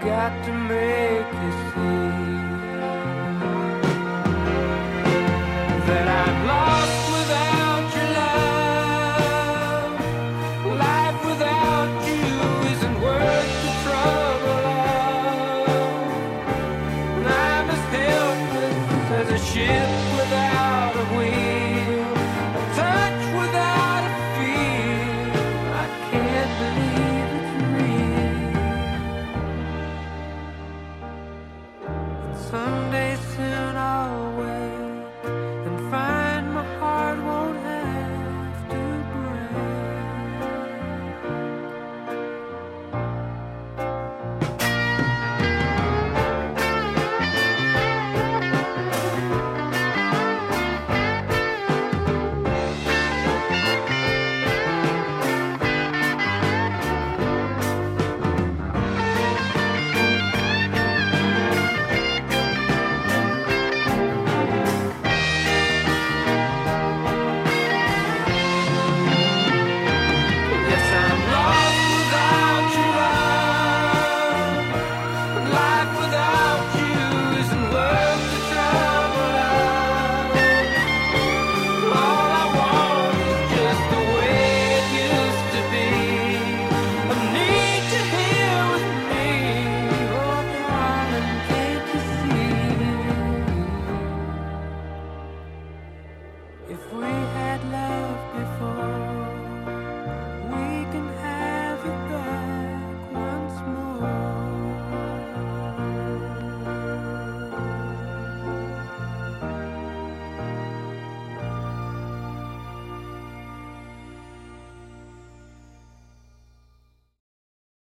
Got to make you see that I'm lost without Someday soon I'll If we